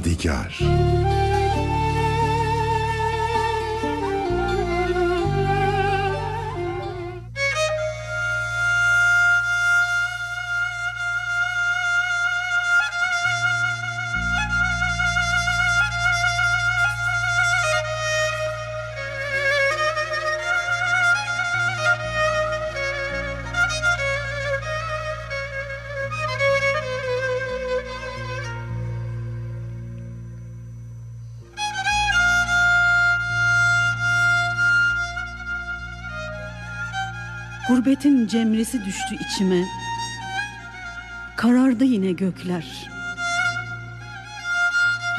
Yadigar Gurbetin cemresi düştü içime. Karardı yine gökler.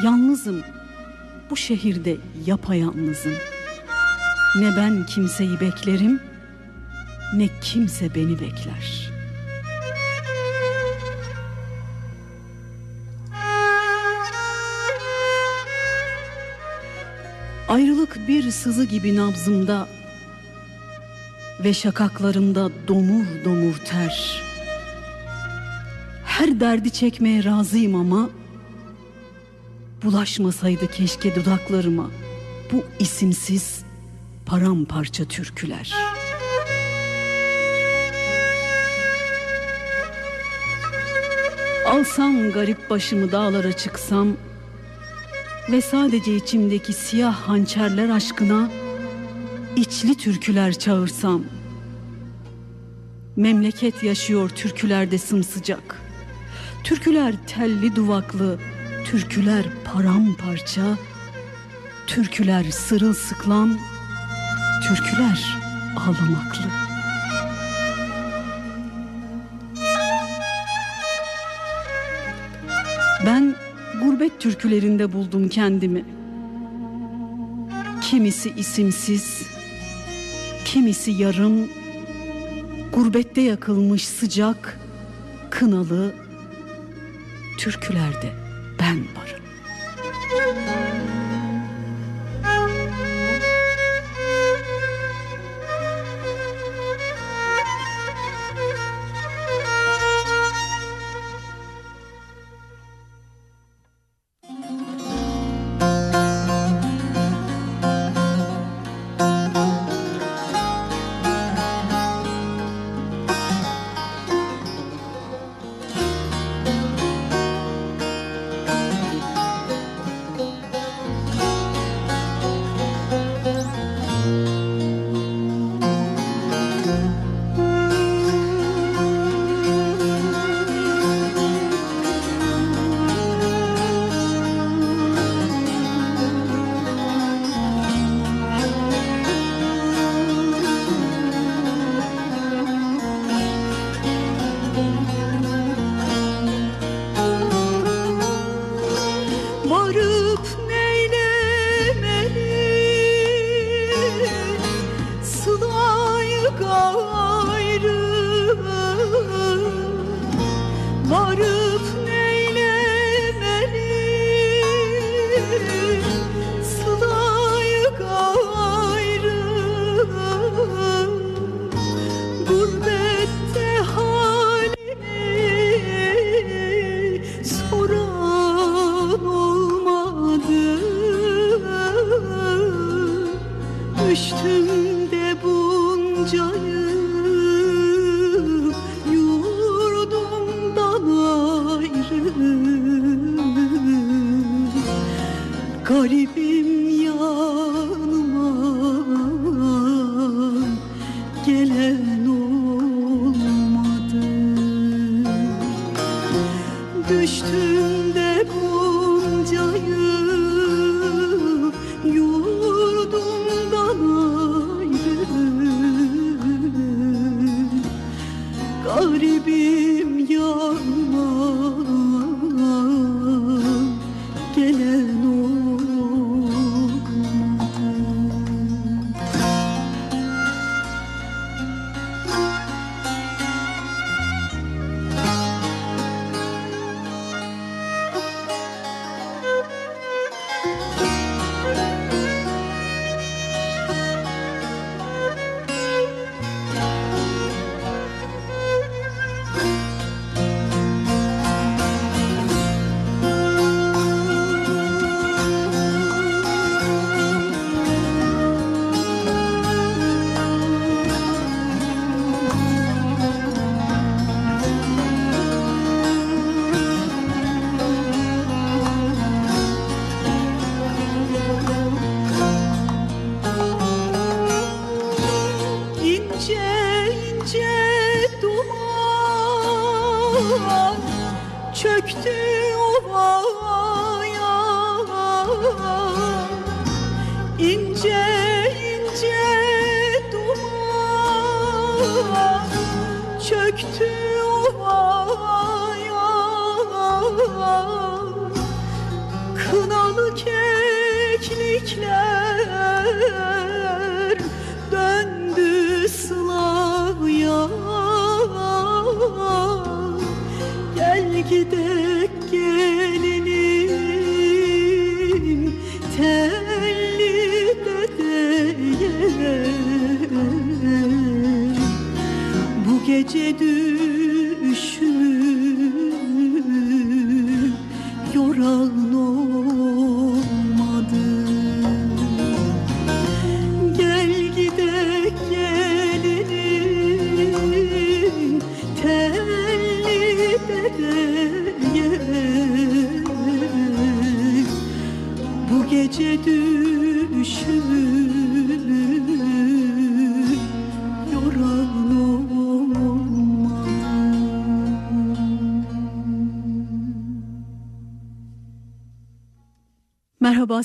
Yalnızım. Bu şehirde yapayalnızım. Ne ben kimseyi beklerim, ne kimse beni bekler. Ayrılık bir sızı gibi nabzımda ve şakaklarımda domur domur ter. Her derdi çekmeye razıyım ama bulaşmasaydı keşke dudaklarıma bu isimsiz paramparça türküler. Alsam garip başımı dağlara çıksam ve sadece içimdeki siyah hançerler aşkına içli türküler çağırsam Memleket yaşıyor türkülerde sımsıcak. Türküler telli duvaklı Türküler paramparça Türküler sırılsıklam Türküler ağlamaklı. Ben gurbet türkülerinde buldum kendimi. Kimisi isimsiz, kimisi yarım, gurbette yakılmış sıcak, kınalı türkülerde ben varım. gayrı varım.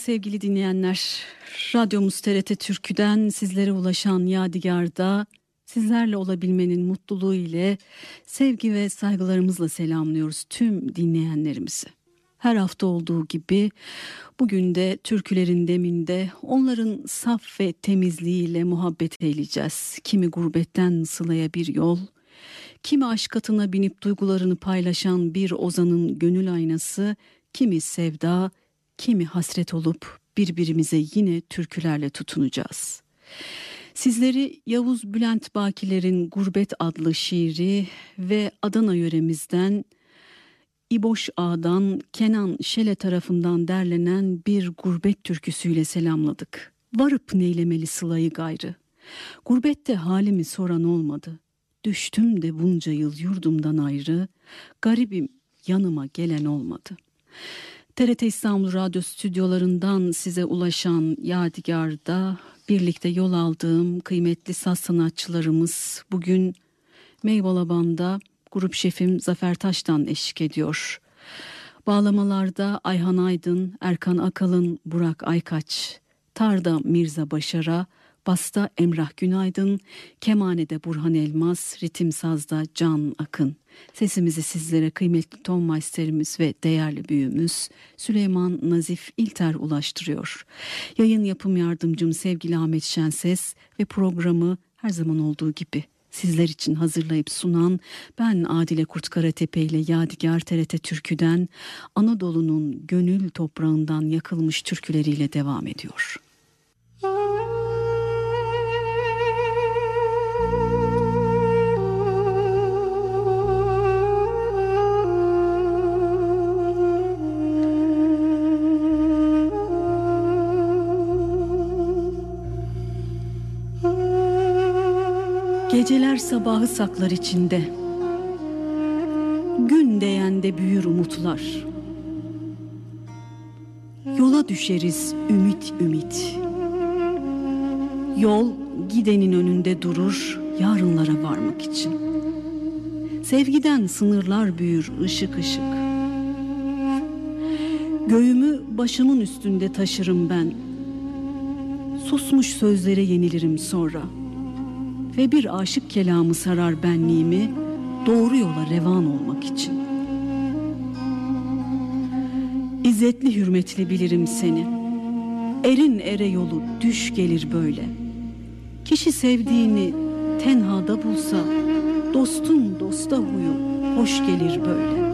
Sevgili dinleyenler. Radyomuz TRT Türkü'den sizlere ulaşan Yadigar'da sizlerle olabilmenin mutluluğu ile sevgi ve saygılarımızla selamlıyoruz tüm dinleyenlerimizi. Her hafta olduğu gibi bugün de türkülerin deminde onların saf ve temizliğiyle muhabbet eyleyeceğiz. Kimi gurbetten sılaya bir yol, kimi aşk atına binip duygularını paylaşan bir ozanın gönül aynası, kimi sevda, kimi hasret olup birbirimize yine türkülerle tutunacağız. Sizleri Yavuz Bülent Bakiler'in Gurbet adlı şiiri ve Adana yöremizden İboş Ağa'dan Kenan Şele tarafından derlenen bir gurbet türküsüyle selamladık. Varıp neylemeli sılayı gayrı. Gurbette halimi soran olmadı. Düştüm de bunca yıl yurdumdan ayrı, garibim yanıma gelen olmadı.'' TRT İstanbul Radyo stüdyolarından size ulaşan Yadigar'da birlikte yol aldığım kıymetli saz sanatçılarımız bugün Meyvalaban'da grup şefim Zafer Taş'tan eşlik ediyor. Bağlamalarda Ayhan Aydın, Erkan Akalın, Burak Aykaç, Tarda Mirza Başar'a, Basta Emrah Günaydın, Kemane'de Burhan Elmas, Ritim Saz'da Can Akın. Sesimizi sizlere kıymetli ton meisterimiz ve değerli büyüğümüz Süleyman Nazif İlter ulaştırıyor. Yayın yapım yardımcım sevgili Ahmet Şenses ve programı her zaman olduğu gibi sizler için hazırlayıp sunan ben Adile Kurt Karatepe ile Yadigar TRT Türkü'den Anadolu'nun gönül toprağından yakılmış türküleriyle devam ediyor. Geceler sabahı saklar içinde. Gün değende büyür umutlar. Yola düşeriz ümit ümit. Yol gidenin önünde durur yarınlara varmak için. Sevgiden sınırlar büyür ışık ışık. Göğümü başımın üstünde taşırım ben. Susmuş sözlere yenilirim sonra.'' Ve bir aşık kelamı sarar benliğimi doğru yola revan olmak için. İzzetli hürmetli bilirim seni. Erin ere yolu düş gelir böyle. Kişi sevdiğini tenhada bulsa dostun dosta huyu hoş gelir böyle.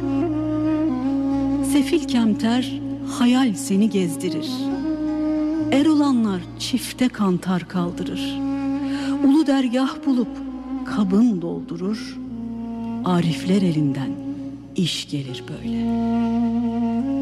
Sefil kemter hayal seni gezdirir. Er olanlar çifte kantar kaldırır.'' Ulu dergah bulup kabın doldurur, arifler elinden iş gelir böyle.''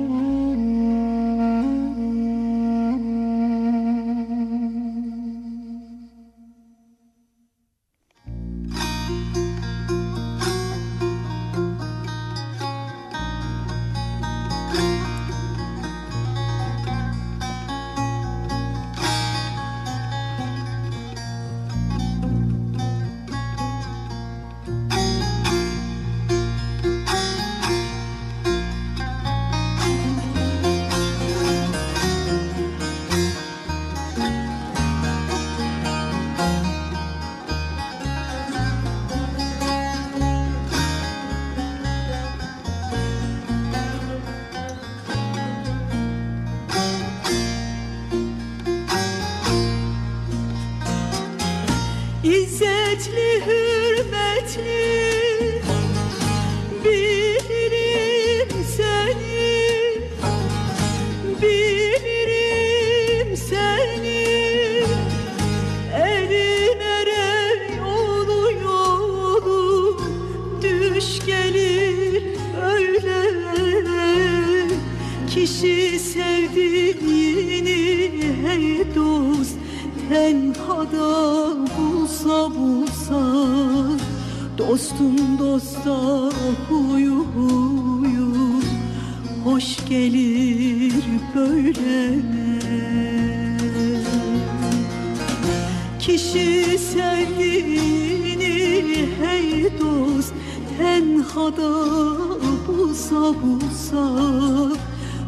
Dostum dosta huyu huyu. Hoş gelir böyle. Kişi sevdiğini hey dost Tenhada bulsa bulsa.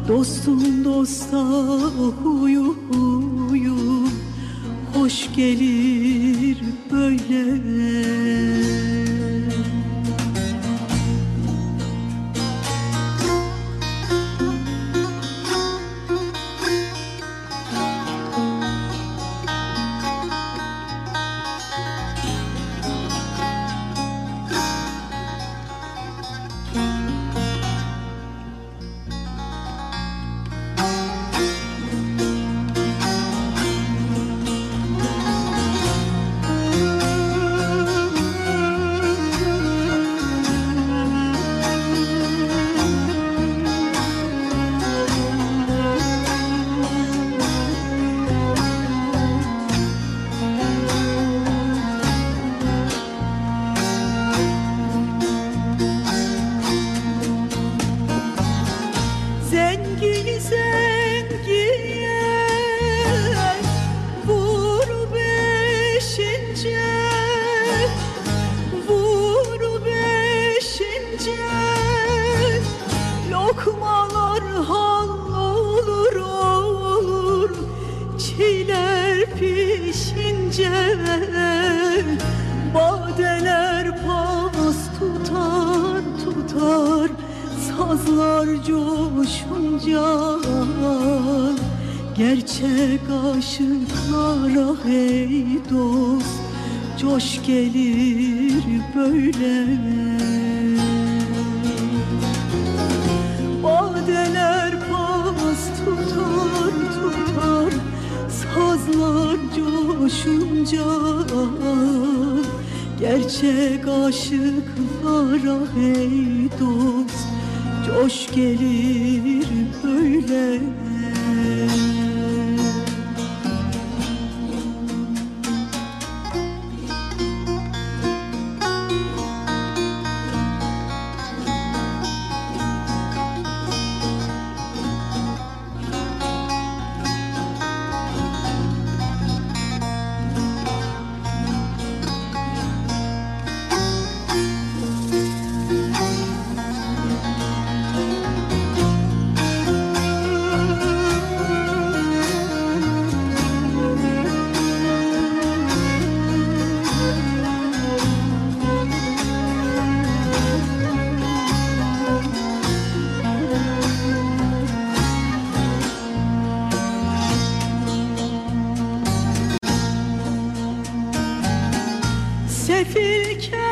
Dostum dosta huyu huyu. Hoş gelir gelir böyle. Badeler pas tutar tutar Sazlar coşunca. Gerçek aşıklara hey dost Coş gelir dergah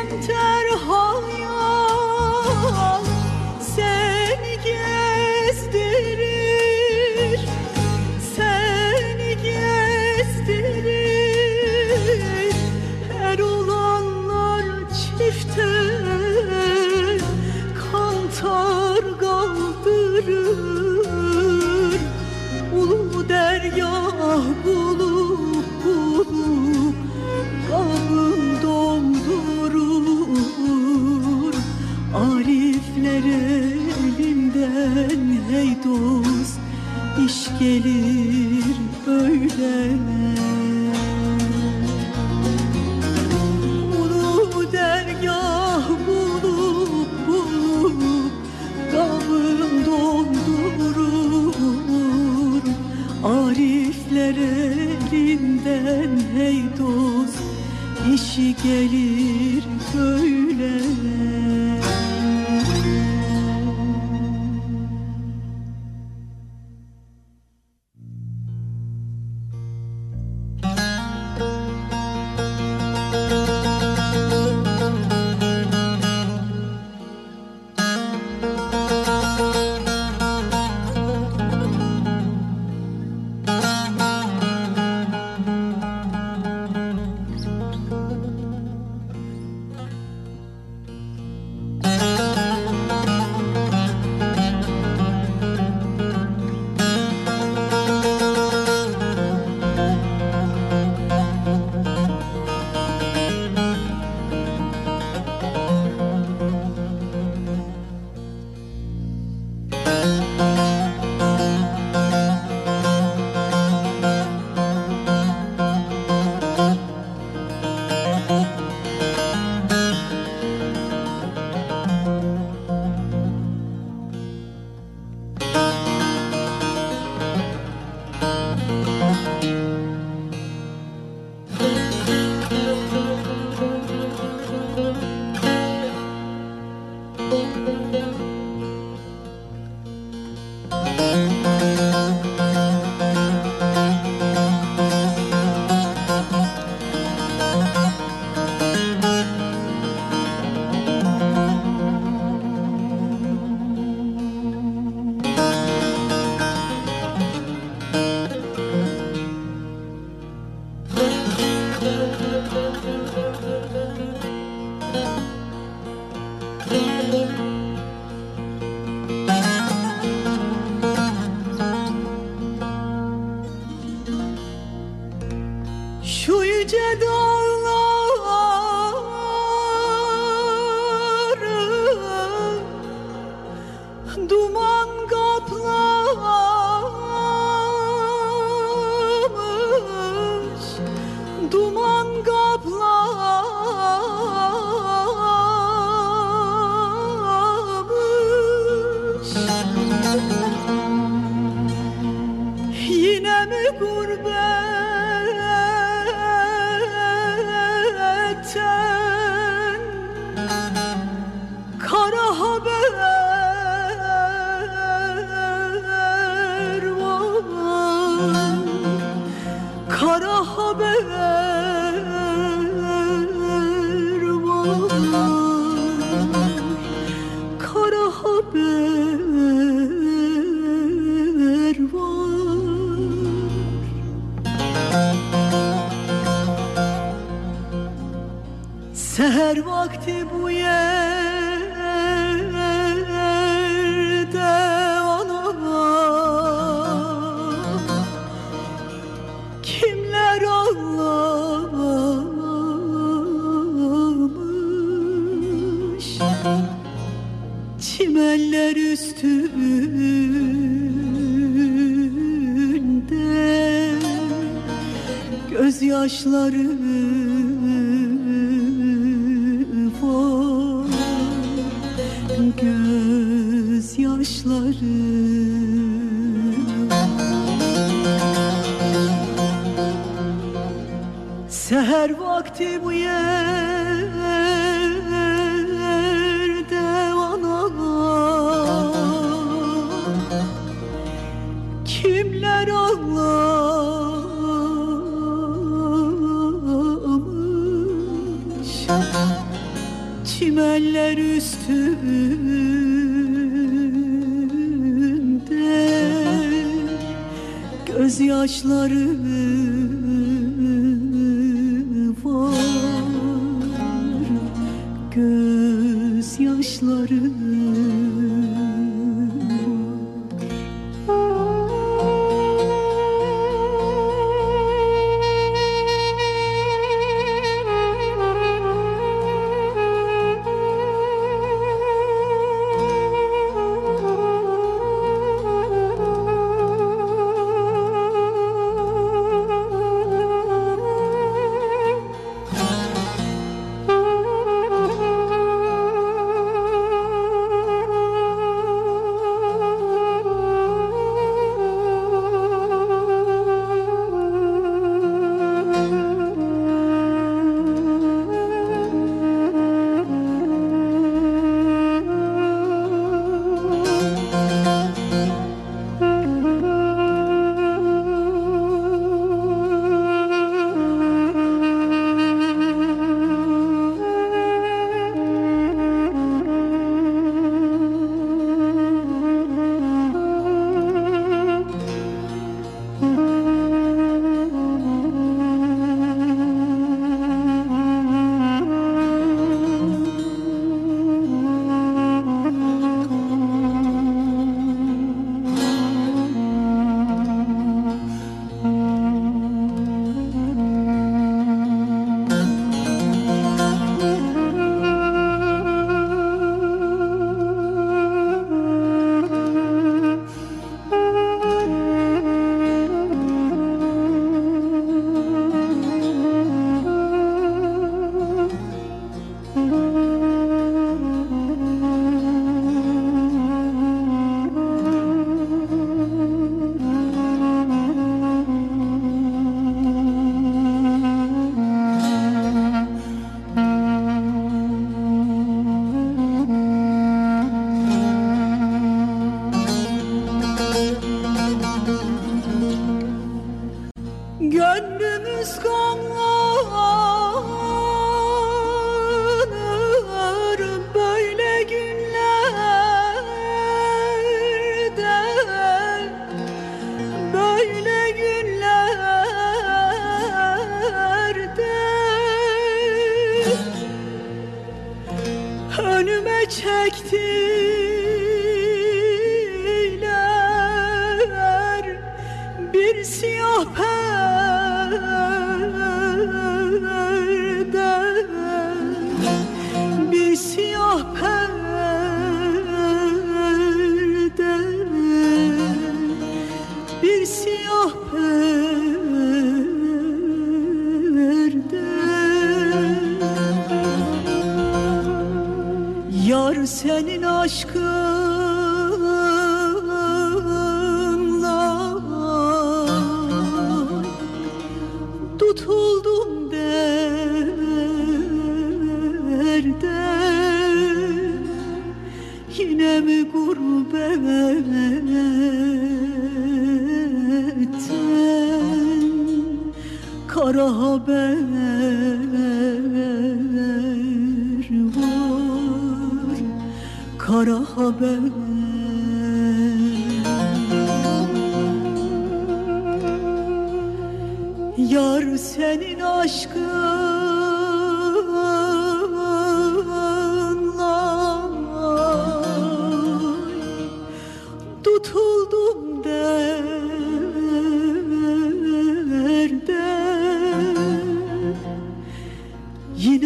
gözyaşları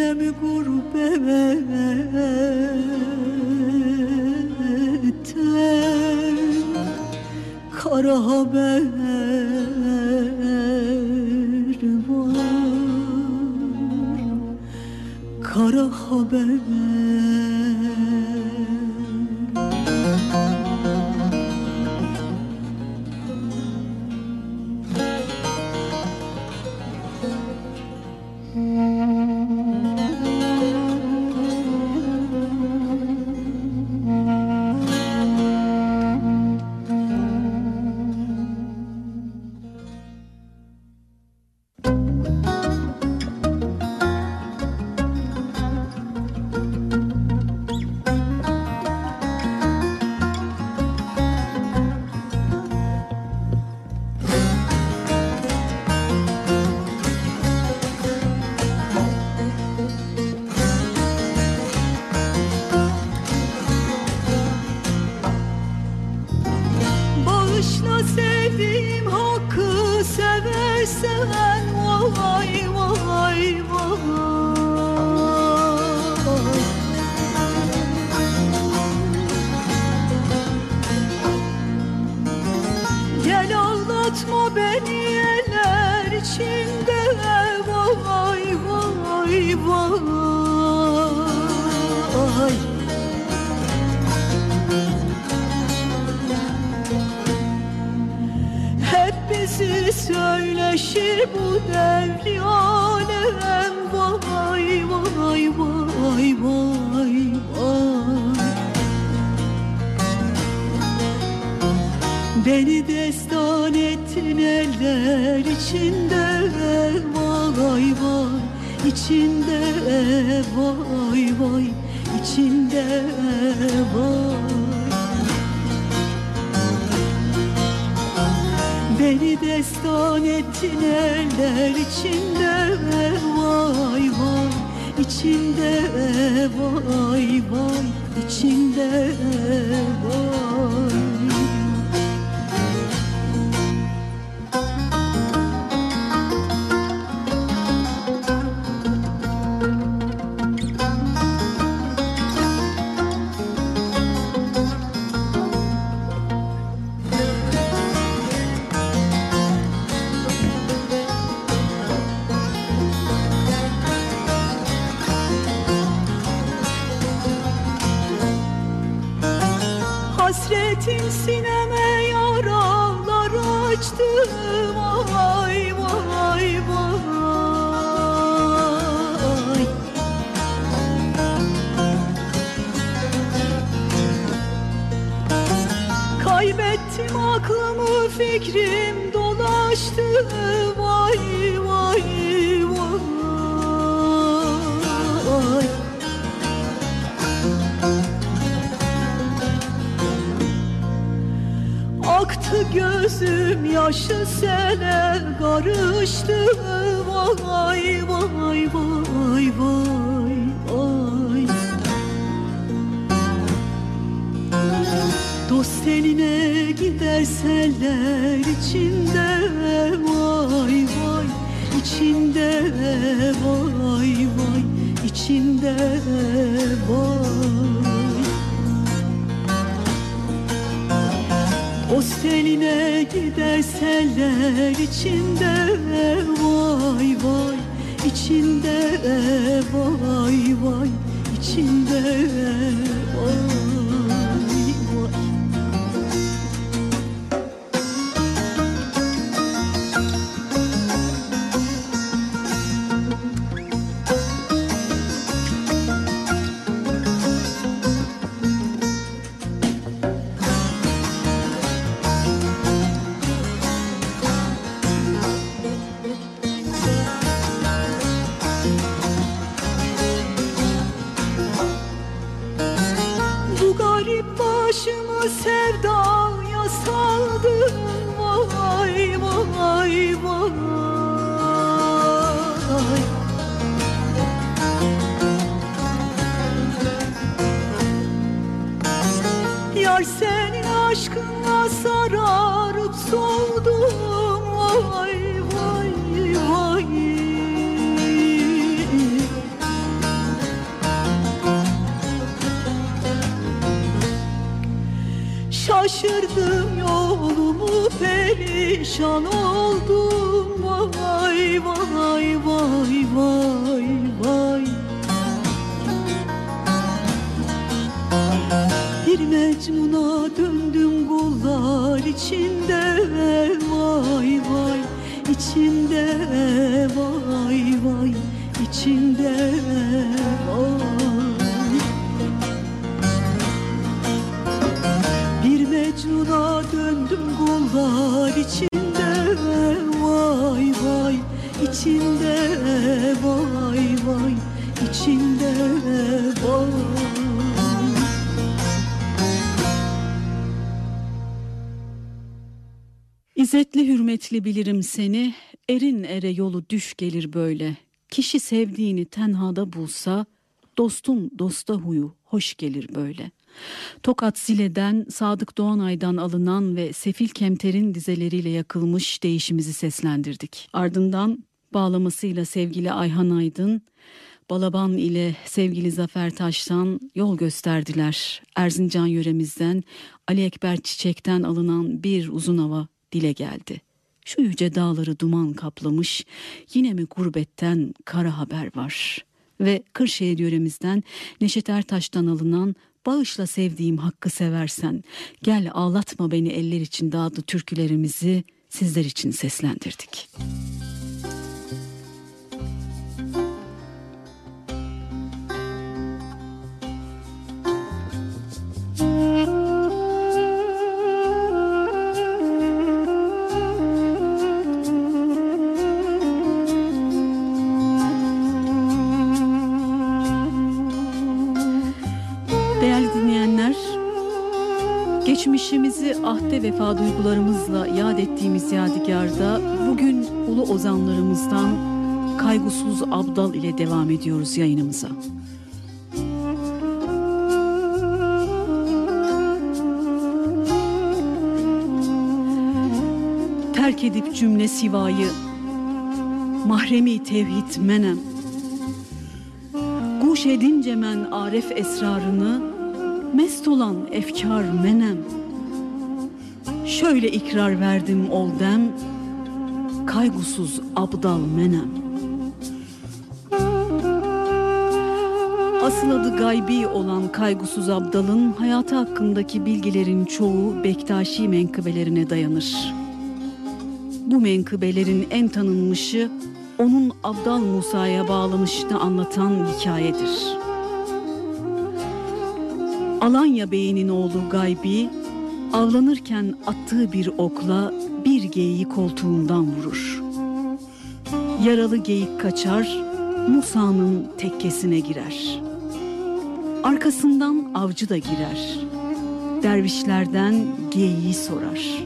Alem gurbetten Kara haber var. Kara haber Beni destan ettin eller içinde vay vay içinde vay vay içinde vay. Beni destan ettin eller içinde vay vay. İçinde vay vay içinde vay. İçinde vay O seline giderseler içinde vay vay içinde vay vay içinde vay Mecnun'a döndüm kullar içinde vay vay içinde vay vay içinde vay İzzetli hürmetli bilirim seni, erin ere yolu düş gelir böyle. Kişi sevdiğini tenhada bulsa, dostum dosta huyu hoş gelir böyle. Tokat Zile'den Sadık Doğanay'dan alınan ve Sefil Kemter'in dizeleriyle yakılmış değişimizi seslendirdik. Ardından bağlamasıyla sevgili Ayhan Aydın, Balaban ile sevgili Zafer Taş'tan yol gösterdiler. Erzincan yöremizden Ali Ekber Çiçek'ten alınan bir uzun hava dile geldi. Şu yüce dağları duman kaplamış, yine mi gurbetten kara haber var? Ve Kırşehir yöremizden Neşet Ertaş'tan alınan Bağışla sevdiğim hakkı seversen, gel ağlatma beni eller için dağıdı türkülerimizi sizler için seslendirdik. Geçmişimizi ahde vefa duygularımızla yad ettiğimiz yadigarda bugün ulu ozanlarımızdan Kaygusuz Abdal ile devam ediyoruz yayınımıza. Terk edip cümle sivayı mahremi tevhid menem Guş edince men aref esrarını mest olan efkar menem Şöyle ikrar verdim ol dem Kaygusuz abdal menem Asıl adı gaybi olan kaygusuz abdalın hayatı hakkındaki bilgilerin çoğu Bektaşi menkıbelerine dayanır. Bu menkıbelerin en tanınmışı onun Abdal Musa'ya bağlanışını anlatan hikayedir. Alanya Bey'inin oğlu Gaybi avlanırken attığı bir okla bir geyiği koltuğundan vurur. Yaralı geyik kaçar, Musa'nın tekkesine girer. Arkasından avcı da girer. Dervişlerden geyiği sorar.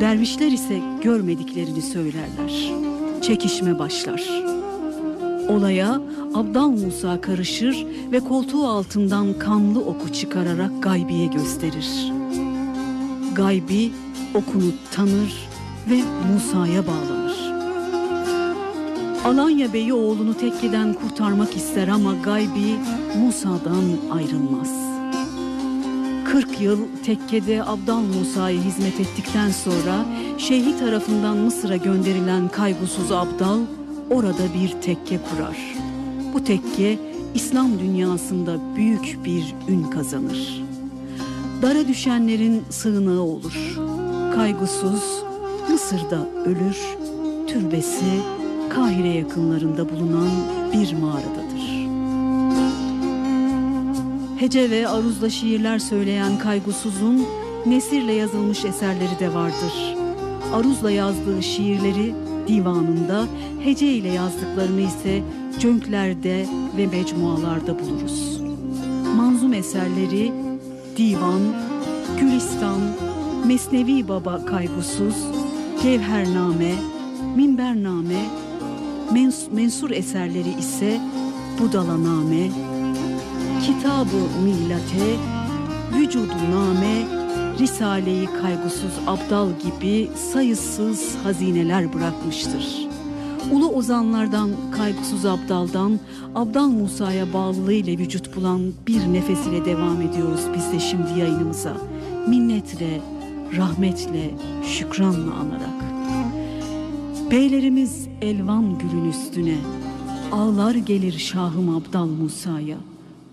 Dervişler ise görmediklerini söylerler. Çekişme başlar. Olaya Abdal Musa karışır ve koltuğu altından kanlı oku çıkararak gaybiye gösterir. Gaybi okunu tanır ve Musa'ya bağlanır. Alanya Bey'i oğlunu tekkeden kurtarmak ister ama Gaybi Musa'dan ayrılmaz. 40 yıl tekkede Abdal Musa'ya hizmet ettikten sonra şeyhi tarafından Mısır'a gönderilen kaygusuz Abdal orada bir tekke kurar. Bu tekke İslam dünyasında büyük bir ün kazanır. Dara düşenlerin sığınağı olur. Kaygısız Mısır'da ölür, türbesi Kahire yakınlarında bulunan bir mağaradadır. Hece ve aruzla şiirler söyleyen Kaygusuz'un nesirle yazılmış eserleri de vardır. Aruzla yazdığı şiirleri divanında, hece ile yazdıklarını ise cönklerde ve mecmualarda buluruz. Manzum eserleri Divan, Gülistan, Mesnevi Baba Kaygusuz, Cevhername, Minbername, Mens Mensur eserleri ise Budalaname, Kitab-ı Millate, Vücudu-Name, Risale-i Kaygusuz Abdal gibi sayısız hazineler bırakmıştır. Ulu ozanlardan, kaygısız Abdal'dan, Abdal Musa'ya bağlılığıyla vücut bulan bir nefes ile devam ediyoruz biz de şimdi yayınımıza. Minnetle, rahmetle, şükranla anarak. Beylerimiz elvan gülün üstüne, ağlar gelir Şahım Abdal Musa'ya,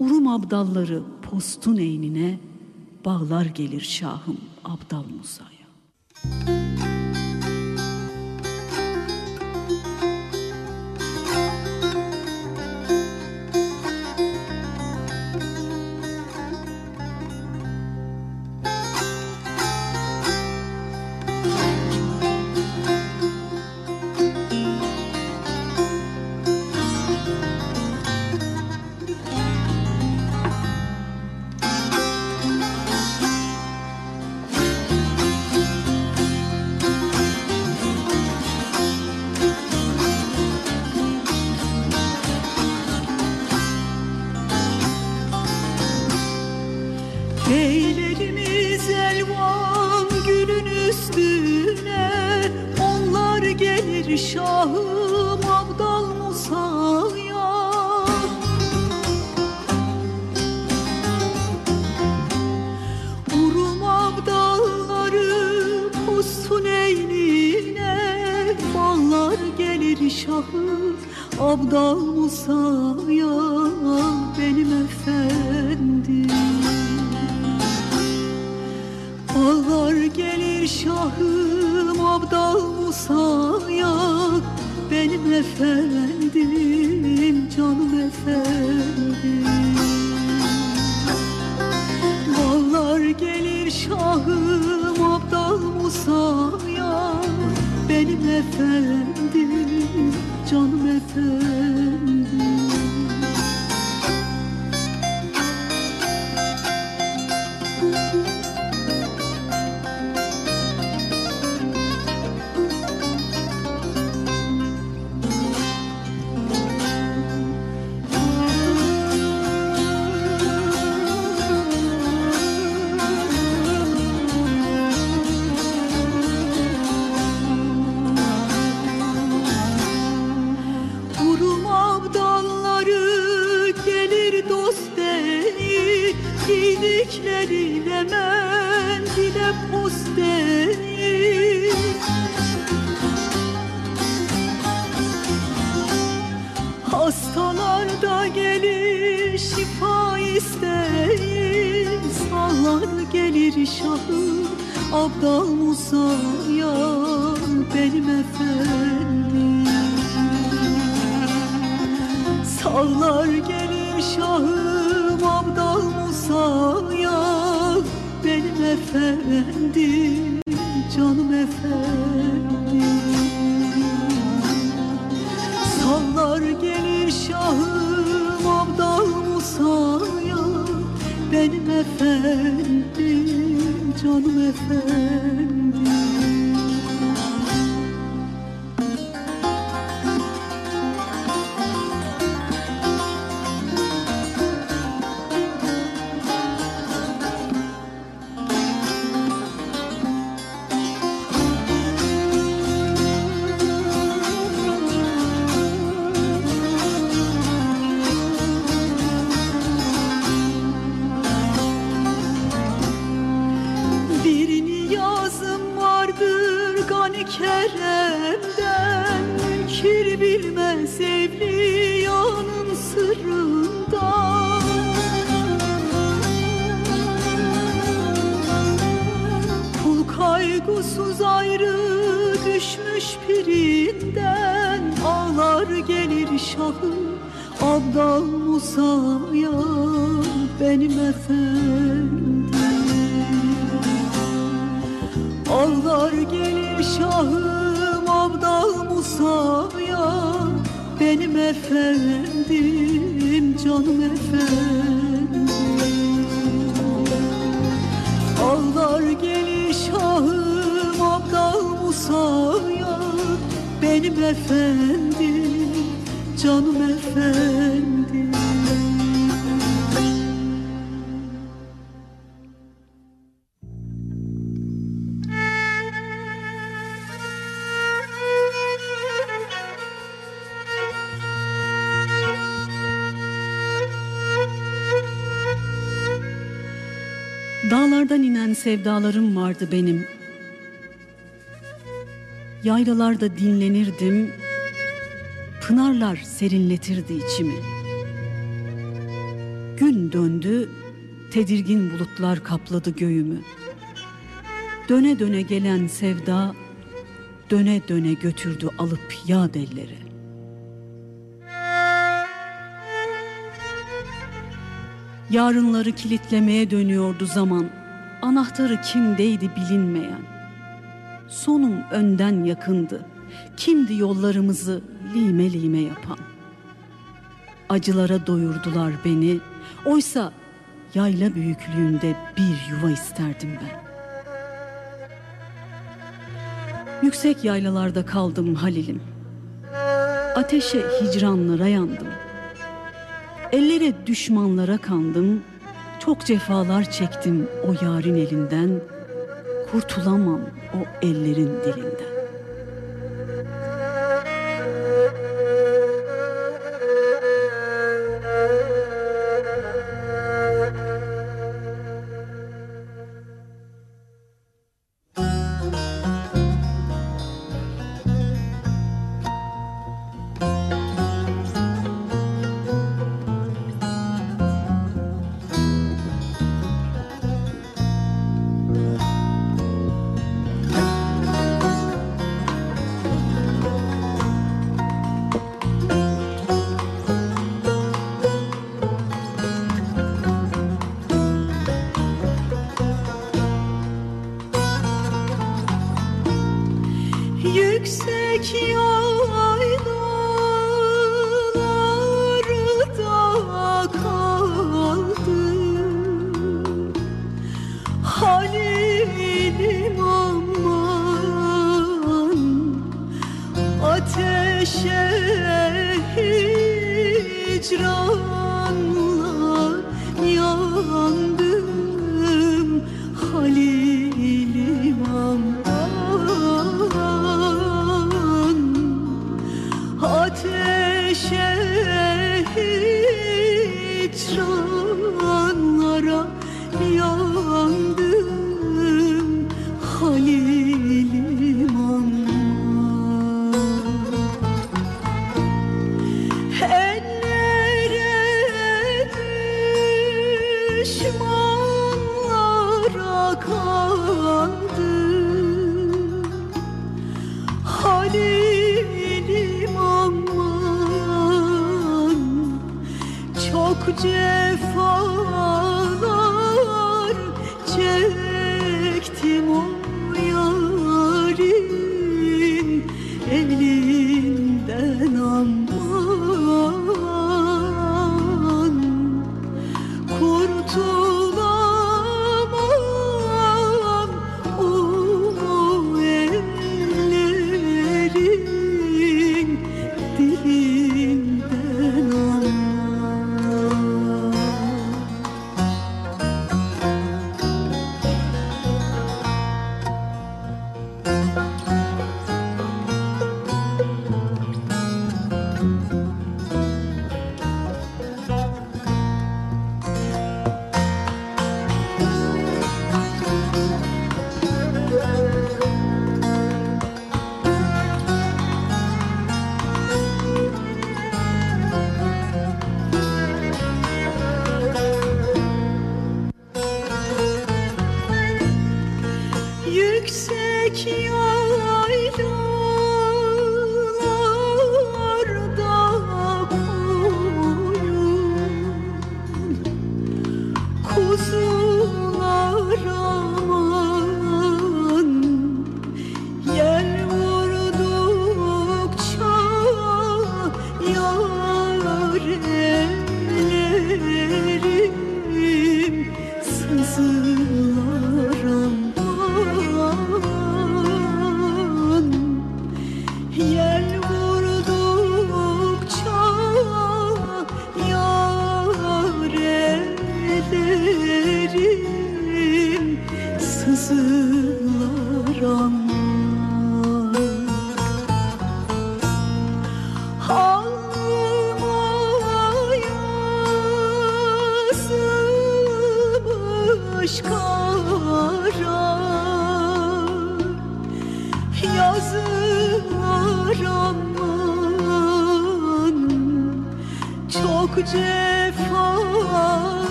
Urum Abdalları postun eynine, bağlar gelir Şahım Abdal Musa'ya. Beylerimiz Şahım Abdal Musa'ya Urum Abdalları pusun eynine Bağlar gelir Şahım Abdal Musa'ya Benim efendim. Ağlar gelir şahım Abdal Musa'ya Benim efendim, canım efendim. Ağlar gelir şahım Abdal Musa'ya Benim efendim, canım efendim Benim efendim, canım efendim Sallar gelir şahım Abdal Musa'ya Benim efendim, canım efendim Dağlardan inen sevdalarım vardı benim. Yaylalarda dinlenirdim, pınarlar serinletirdi içimi. Gün döndü, tedirgin bulutlar kapladı göğümü. Döne döne gelen sevda, döne döne götürdü alıp yad elleri. Yarınları kilitlemeye dönüyordu zaman. Anahtarı kimdeydi bilinmeyen. Sonum önden yakındı. Kimdi yollarımızı lime lime yapan? Acılara doyurdular beni. Oysa yayla büyüklüğünde bir yuva isterdim ben. Yüksek yaylalarda kaldım Halil'im. Ateşe hicranlara yandım. Ellere düşmanlara kandım, çok cefalar çektim o yarın elinden, kurtulamam o ellerin dilinden.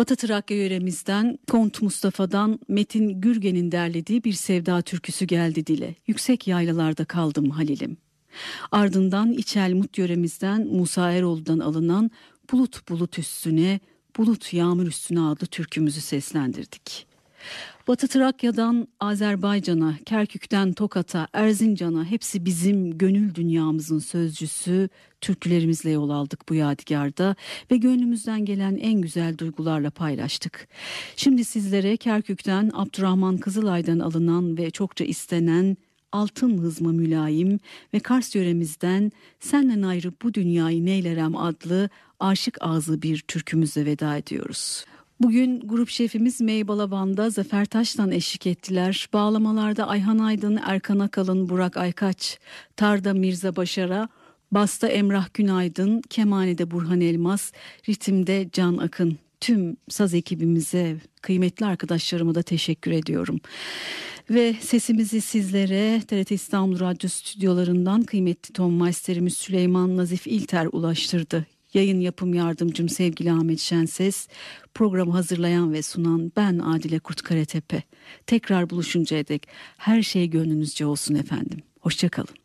Batı Trakya yöremizden Kont Mustafa'dan Metin Gürgen'in derlediği bir sevda türküsü geldi dile. Yüksek yaylalarda kaldım Halil'im. Ardından İçel Mut yöremizden Musa Eroğlu'dan alınan Bulut Bulut Üstüne, Bulut Yağmur Üstüne adlı türkümüzü seslendirdik. Batı Trakya'dan Azerbaycan'a, Kerkük'ten Tokat'a, Erzincan'a hepsi bizim gönül dünyamızın sözcüsü türkülerimizle yol aldık bu yadigarda ve gönlümüzden gelen en güzel duygularla paylaştık. Şimdi sizlere Kerkük'ten Abdurrahman Kızılay'dan alınan ve çokça istenen Altın Hızma Mülayim ve Kars yöremizden Senden ayrı bu dünyayı neylerem adlı aşık ağzı bir türkümüzle veda ediyoruz. Bugün grup şefimiz May Balaban'da Zafer Taş'tan eşlik ettiler. Bağlamalarda Ayhan Aydın, Erkan Akalın, Burak Aykaç, Tarda Mirza Başar'a, Basta Emrah Günaydın, Kemane'de Burhan Elmas, Ritim'de Can Akın. Tüm saz ekibimize, kıymetli arkadaşlarıma da teşekkür ediyorum. Ve sesimizi sizlere TRT İstanbul Radyo stüdyolarından kıymetli ton maisterimiz Süleyman Nazif İlter ulaştırdı. Yayın yapım yardımcım sevgili Ahmet Şenses, programı hazırlayan ve sunan ben Adile Kurt Karatepe. Tekrar buluşuncaya dek her şey gönlünüzce olsun efendim. Hoşçakalın.